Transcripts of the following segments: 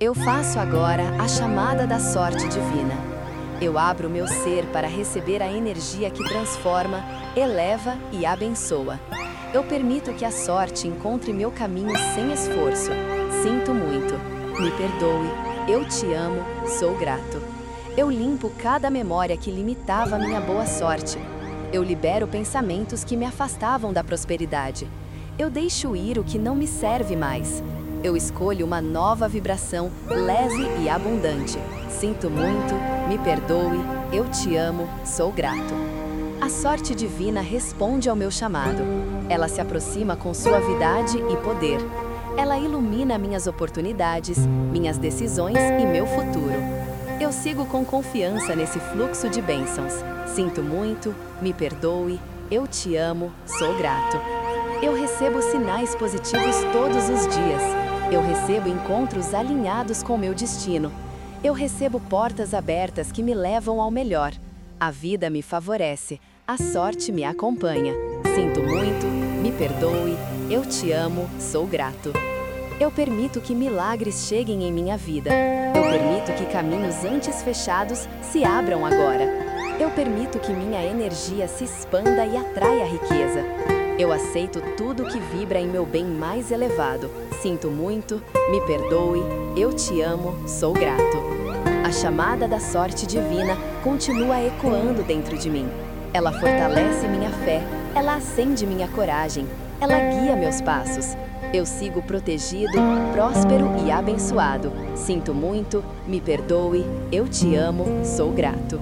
Eu faço agora a chamada da sorte divina. Eu abro meu ser para receber a energia que transforma, eleva e abençoa. Eu permito que a sorte encontre meu caminho sem esforço. Sinto muito. Me perdoe. Eu te amo. Sou grato. Eu limpo cada memória que limitava minha boa sorte. Eu libero pensamentos que me afastavam da prosperidade. Eu deixo ir o que não me serve mais. Eu escolho uma nova vibração leve e abundante. Sinto muito, me perdoe, eu te amo, sou grato. A sorte divina responde ao meu chamado. Ela se aproxima com suavidade e poder. Ela ilumina minhas oportunidades, minhas decisões e meu futuro. Eu sigo com confiança nesse fluxo de bênçãos. Sinto muito, me perdoe, eu te amo, sou grato. Eu recebo sinais positivos todos os dias. Eu recebo encontros alinhados com meu destino. Eu recebo portas abertas que me levam ao melhor. A vida me favorece, a sorte me acompanha. Sinto muito, me perdoe, eu te amo, sou grato. Eu permito que milagres cheguem em minha vida. Eu permito que caminhos antes fechados se abram agora. Eu permito que minha energia se expanda e atraia riqueza. Eu aceito tudo que vibra em meu bem mais elevado. Sinto muito, me perdoe, eu te amo, sou grato. A chamada da sorte divina continua ecoando dentro de mim. Ela fortalece minha fé, ela acende minha coragem, ela guia meus passos. Eu sigo protegido, próspero e abençoado. Sinto muito, me perdoe, eu te amo, sou grato.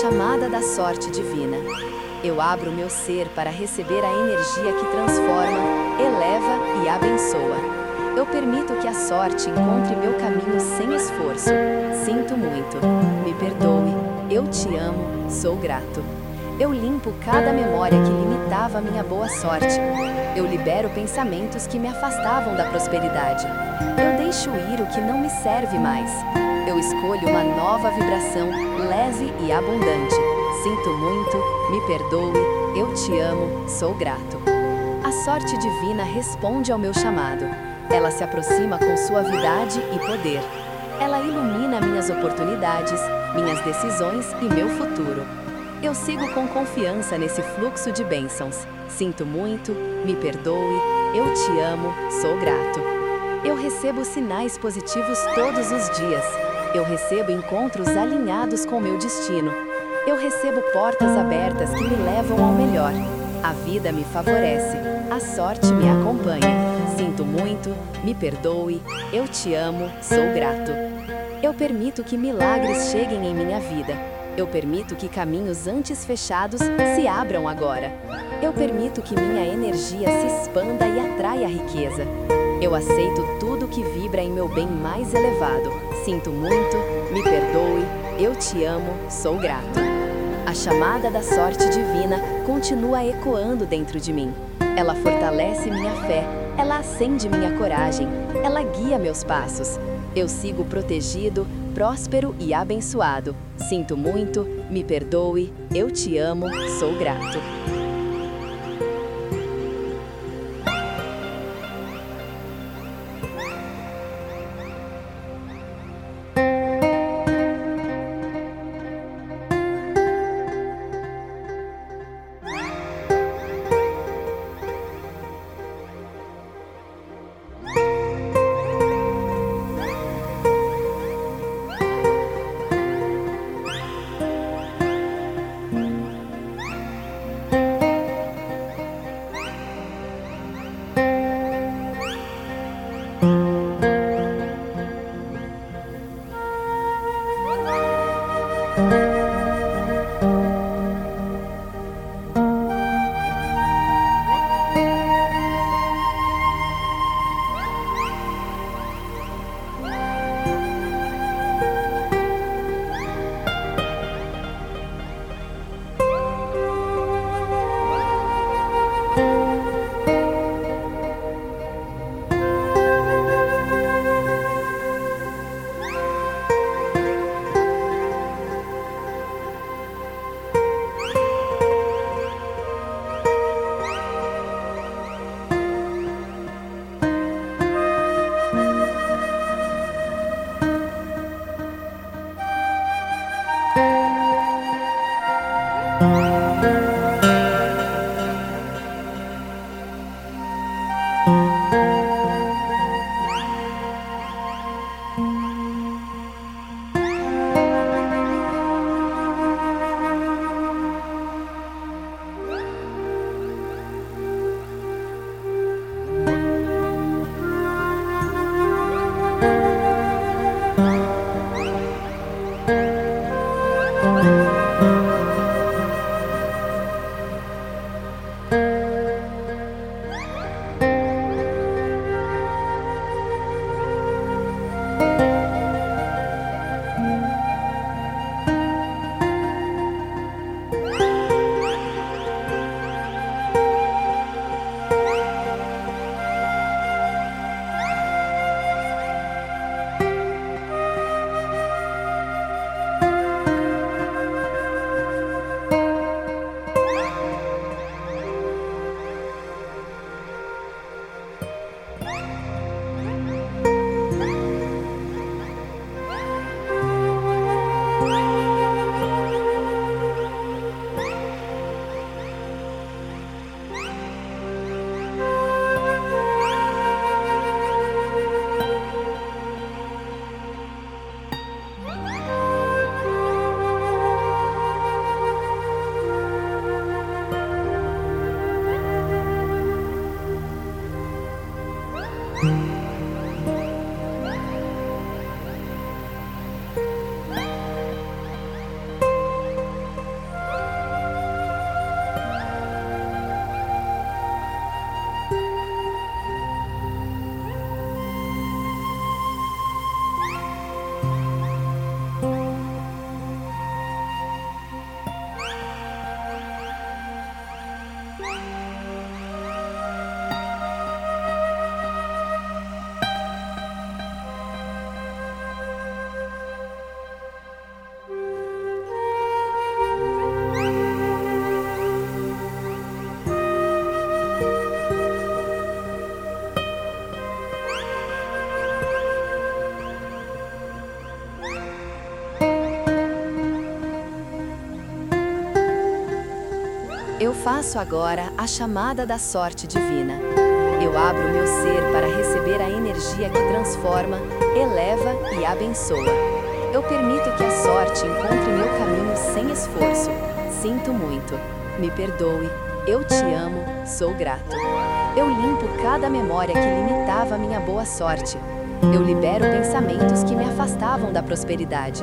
Chamada da sorte divina. Eu abro meu ser para receber a energia que transforma, eleva e abençoa. Eu permito que a sorte encontre meu caminho sem esforço. Sinto muito. Me perdoe. Eu te amo. Sou grato. Eu limpo cada memória que limitava minha boa sorte. Eu libero pensamentos que me afastavam da prosperidade. Eu deixo ir o que não me serve mais. Eu escolho uma nova vibração, leve e abundante. Sinto muito, me perdoe, eu te amo, sou grato. A sorte divina responde ao meu chamado. Ela se aproxima com suavidade e poder. Ela ilumina minhas oportunidades, minhas decisões e meu futuro. Eu sigo com confiança nesse fluxo de bênçãos. Sinto muito, me perdoe, eu te amo, sou grato. Eu recebo sinais positivos todos os dias. Eu recebo encontros alinhados com meu destino. Eu recebo portas abertas que me levam ao melhor. A vida me favorece, a sorte me acompanha. Sinto muito, me perdoe, eu te amo, sou grato. Eu permito que milagres cheguem em minha vida. Eu permito que caminhos antes fechados se abram agora. Eu permito que minha energia se expanda e atraia riqueza. Eu aceito tudo que vibra em meu bem mais elevado. Sinto muito, me perdoe, eu te amo, sou grato. A chamada da sorte divina continua ecoando dentro de mim. Ela fortalece minha fé ela acende minha coragem, ela guia meus passos. Eu sigo protegido, próspero e abençoado. Sinto muito, me perdoe, eu te amo, sou grato. Faço agora a chamada da sorte divina. Eu abro meu ser para receber a energia que transforma, eleva e abençoa. Eu permito que a sorte encontre meu caminho sem esforço. Sinto muito. Me perdoe. Eu te amo. Sou grato. Eu limpo cada memória que limitava minha boa sorte. Eu libero pensamentos que me afastavam da prosperidade.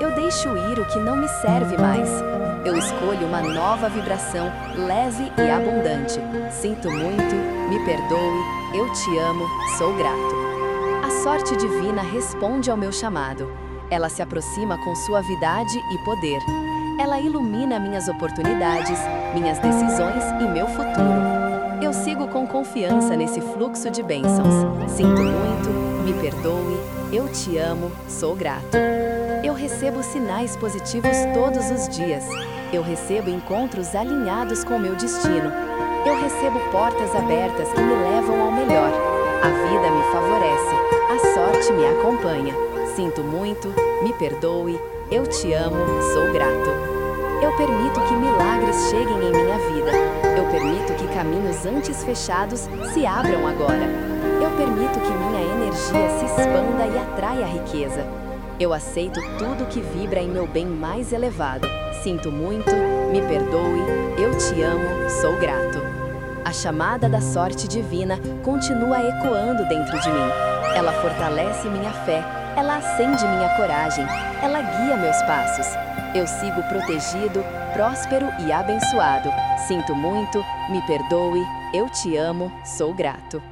Eu deixo ir o que não me serve mais. Eu escolho uma nova vibração, leve e abundante. Sinto muito, me perdoe, eu te amo, sou grato. A sorte divina responde ao meu chamado. Ela se aproxima com suavidade e poder. Ela ilumina minhas oportunidades, minhas decisões e meu futuro. Eu sigo com confiança nesse fluxo de bênçãos. Sinto muito, me perdoe, eu te amo, sou grato. Eu recebo sinais positivos todos os dias. Eu recebo encontros alinhados com meu destino. Eu recebo portas abertas que me levam ao melhor. A vida me favorece. A sorte me acompanha. Sinto muito, me perdoe, eu te amo, sou grato. Eu permito que milagres cheguem em minha vida. Eu permito que caminhos antes fechados se abram agora. Eu permito que minha energia se expanda e atraia a riqueza. Eu aceito tudo que vibra em meu bem mais elevado. Sinto muito, me perdoe, eu te amo, sou grato. A chamada da sorte divina continua ecoando dentro de mim. Ela fortalece minha fé, ela acende minha coragem, ela guia meus passos. Eu sigo protegido, próspero e abençoado. Sinto muito, me perdoe, eu te amo, sou grato.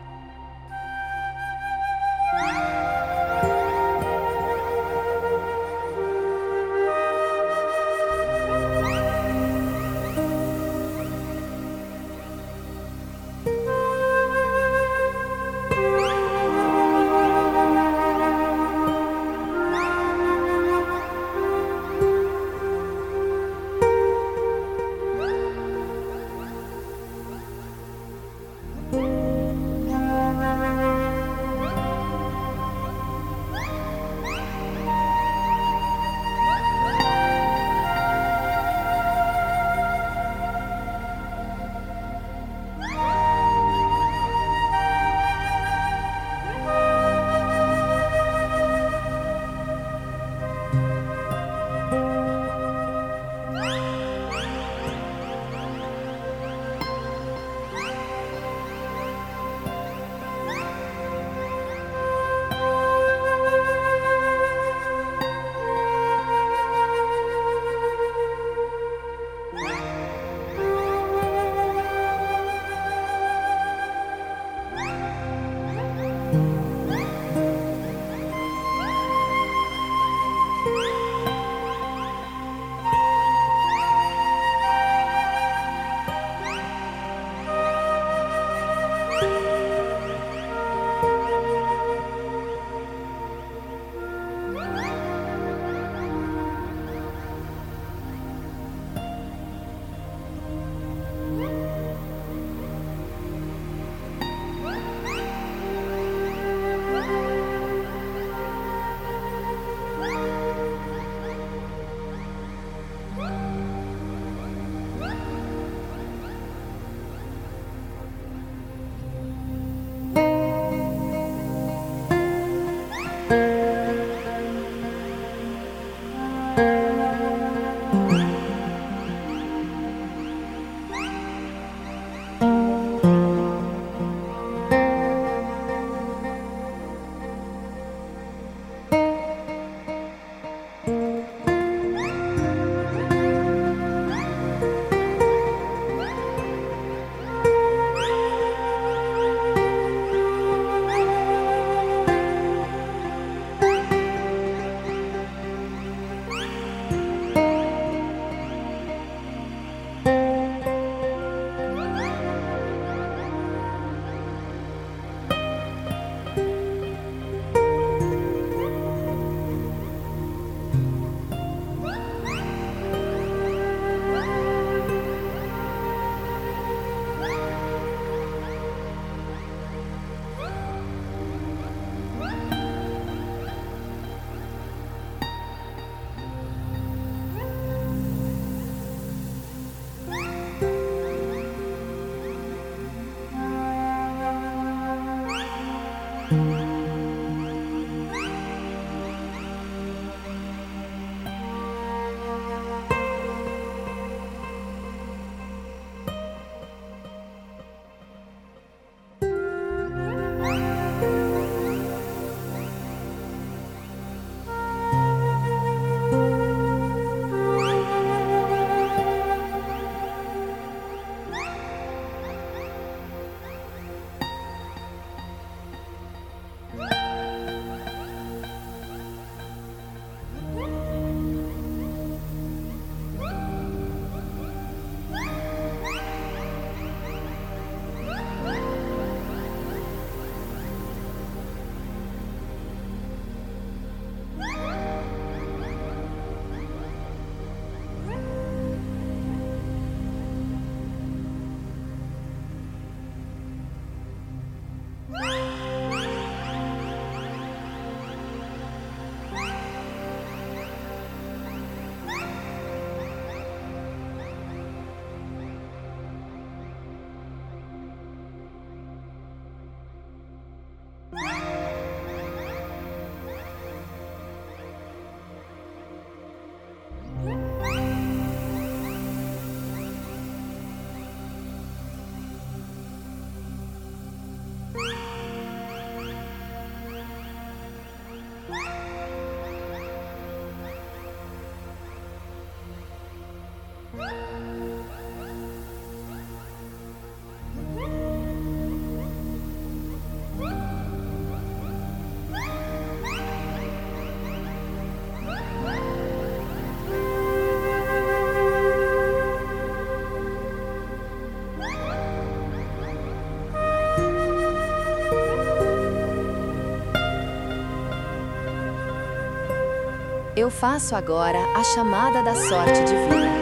Eu faço agora a chamada da sorte divina.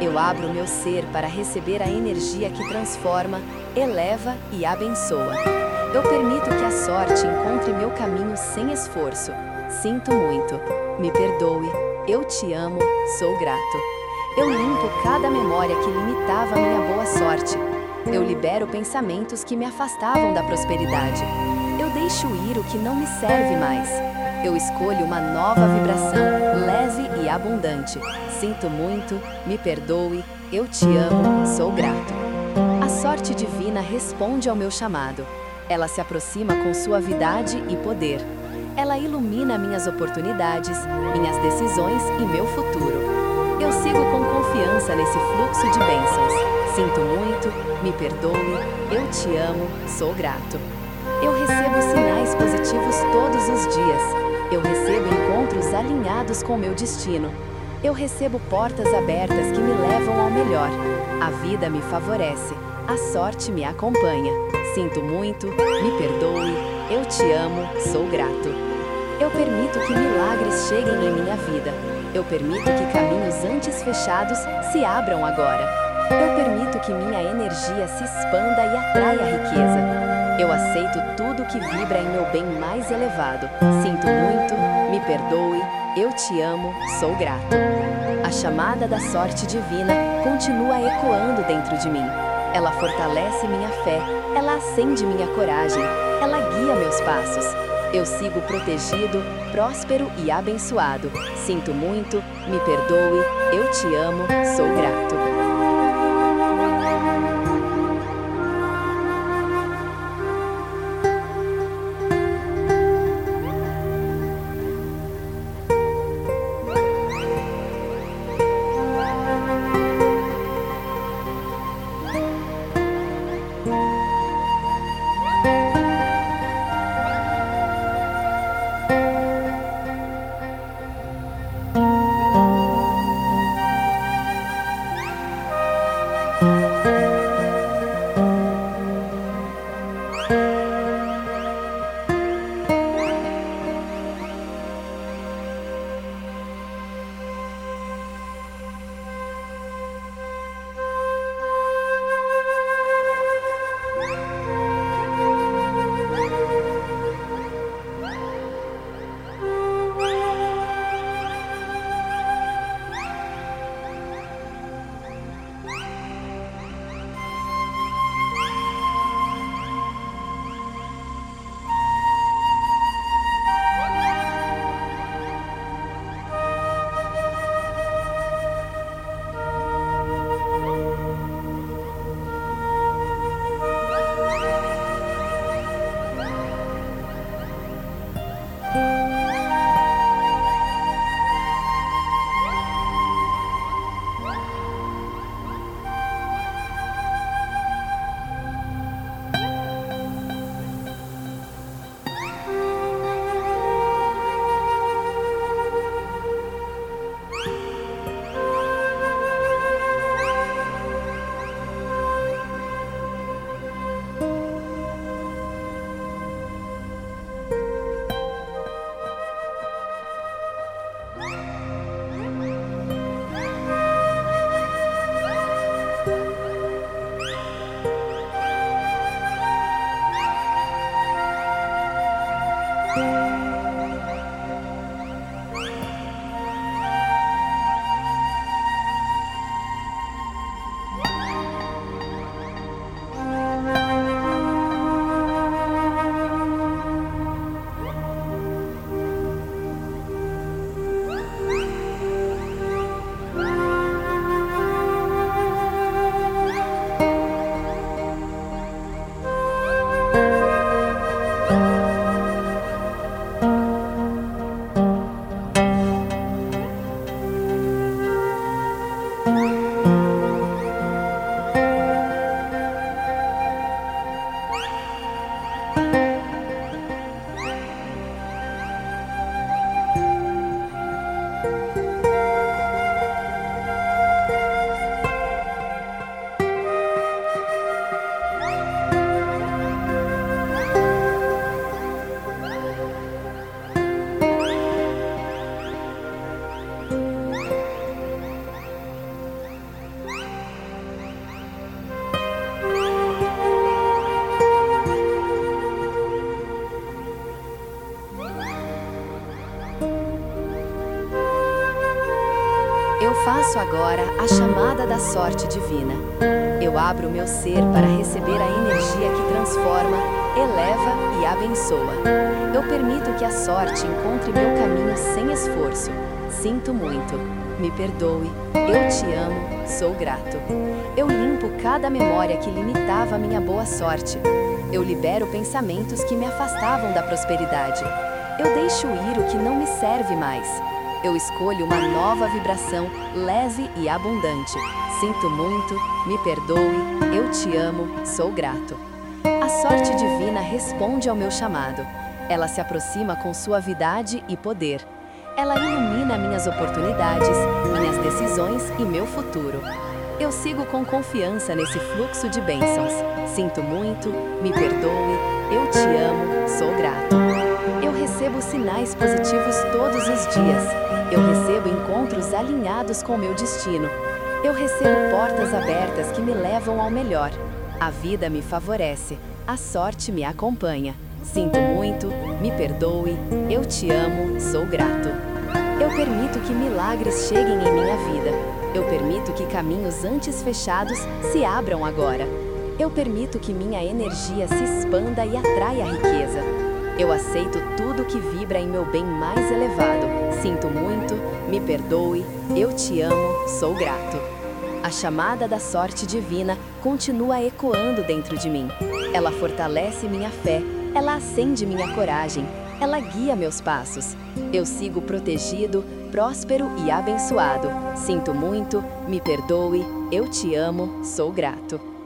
Eu abro meu ser para receber a energia que transforma, eleva e abençoa. Eu permito que a sorte encontre meu caminho sem esforço. Sinto muito. Me perdoe. Eu te amo. Sou grato. Eu limpo cada memória que limitava minha boa sorte. Eu libero pensamentos que me afastavam da prosperidade. Eu deixo ir o que não me serve mais. Eu escolho uma nova vibração, leve e abundante. Sinto muito, me perdoe, eu te amo, sou grato. A sorte divina responde ao meu chamado. Ela se aproxima com suavidade e poder. Ela ilumina minhas oportunidades, minhas decisões e meu futuro. Eu sigo com confiança nesse fluxo de bênçãos. Sinto muito, me perdoe, eu te amo, sou grato. Eu recebo sinais positivos todos os dias. Eu recebo encontros alinhados com meu destino. Eu recebo portas abertas que me levam ao melhor. A vida me favorece. A sorte me acompanha. Sinto muito, me perdoe, eu te amo, sou grato. Eu permito que milagres cheguem em minha vida. Eu permito que caminhos antes fechados se abram agora. Eu permito que minha energia se expanda e atraia riqueza. Eu aceito tudo que vibra em meu bem mais elevado. Sinto muito, me perdoe, eu te amo, sou grato. A chamada da sorte divina continua ecoando dentro de mim. Ela fortalece minha fé, ela acende minha coragem, ela guia meus passos. Eu sigo protegido, próspero e abençoado. Sinto muito, me perdoe, eu te amo, sou grato. Agora a chamada da sorte divina. Eu abro meu ser para receber a energia que transforma, eleva e abençoa. Eu permito que a sorte encontre meu caminho sem esforço. Sinto muito. Me perdoe. Eu te amo. Sou grato. Eu limpo cada memória que limitava minha boa sorte. Eu libero pensamentos que me afastavam da prosperidade. Eu deixo ir o que não me serve mais. Eu escolho uma nova vibração leve e abundante. Sinto muito, me perdoe, eu te amo, sou grato. A sorte divina responde ao meu chamado. Ela se aproxima com suavidade e poder. Ela ilumina minhas oportunidades, minhas decisões e meu futuro. Eu sigo com confiança nesse fluxo de bênçãos. Sinto muito, me perdoe, eu te amo, sou grato. Eu recebo sinais positivos todos os dias. Eu recebo encontros alinhados com meu destino. Eu recebo portas abertas que me levam ao melhor. A vida me favorece, a sorte me acompanha. Sinto muito, me perdoe, eu te amo, sou grato. Eu permito que milagres cheguem em minha vida. Eu permito que caminhos antes fechados se abram agora. Eu permito que minha energia se expanda e atraia a riqueza. Eu aceito tudo que vibra em meu bem mais elevado. Sinto muito, me perdoe, eu te amo, sou grato. A chamada da sorte divina continua ecoando dentro de mim. Ela fortalece minha fé, ela acende minha coragem, ela guia meus passos. Eu sigo protegido, próspero e abençoado. Sinto muito, me perdoe, eu te amo, sou grato.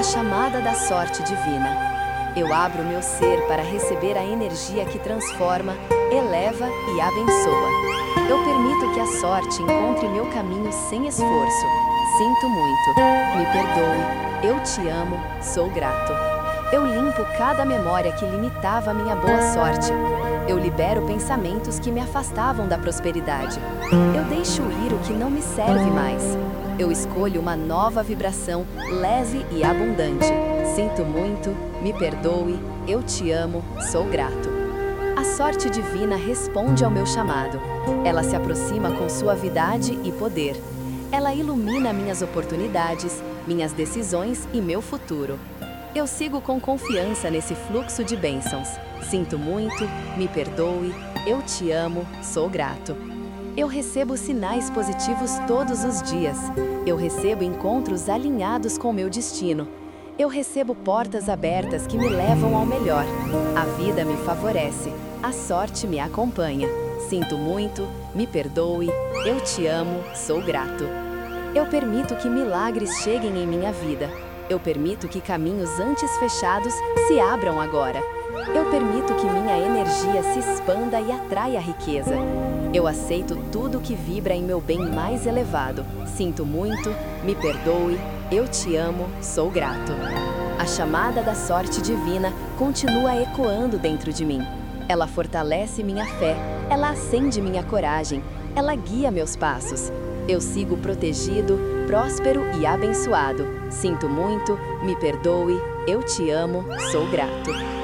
A chamada da sorte divina. Eu abro meu ser para receber a energia que transforma, eleva e abençoa. Eu permito que a sorte encontre meu caminho sem esforço. Sinto muito. Me perdoe. Eu te amo. Sou grato. Eu limpo cada memória que limitava minha boa sorte. Eu libero pensamentos que me afastavam da prosperidade. Eu deixo ir o que não me serve mais. Eu escolho uma nova vibração, leve e abundante. Sinto muito, me perdoe, eu te amo, sou grato. A sorte divina responde ao meu chamado. Ela se aproxima com suavidade e poder. Ela ilumina minhas oportunidades, minhas decisões e meu futuro. Eu sigo com confiança nesse fluxo de bênçãos. Sinto muito, me perdoe, eu te amo, sou grato. Eu recebo sinais positivos todos os dias. Eu recebo encontros alinhados com meu destino. Eu recebo portas abertas que me levam ao melhor. A vida me favorece. A sorte me acompanha. Sinto muito, me perdoe, eu te amo, sou grato. Eu permito que milagres cheguem em minha vida. Eu permito que caminhos antes fechados se abram agora. Eu permito que minha energia se expanda e atraia riqueza. Eu aceito tudo que vibra em meu bem mais elevado. Sinto muito, me perdoe, eu te amo, sou grato. A chamada da sorte divina continua ecoando dentro de mim. Ela fortalece minha fé, ela acende minha coragem, ela guia meus passos. Eu sigo protegido, próspero e abençoado. Sinto muito, me perdoe, eu te amo, sou grato.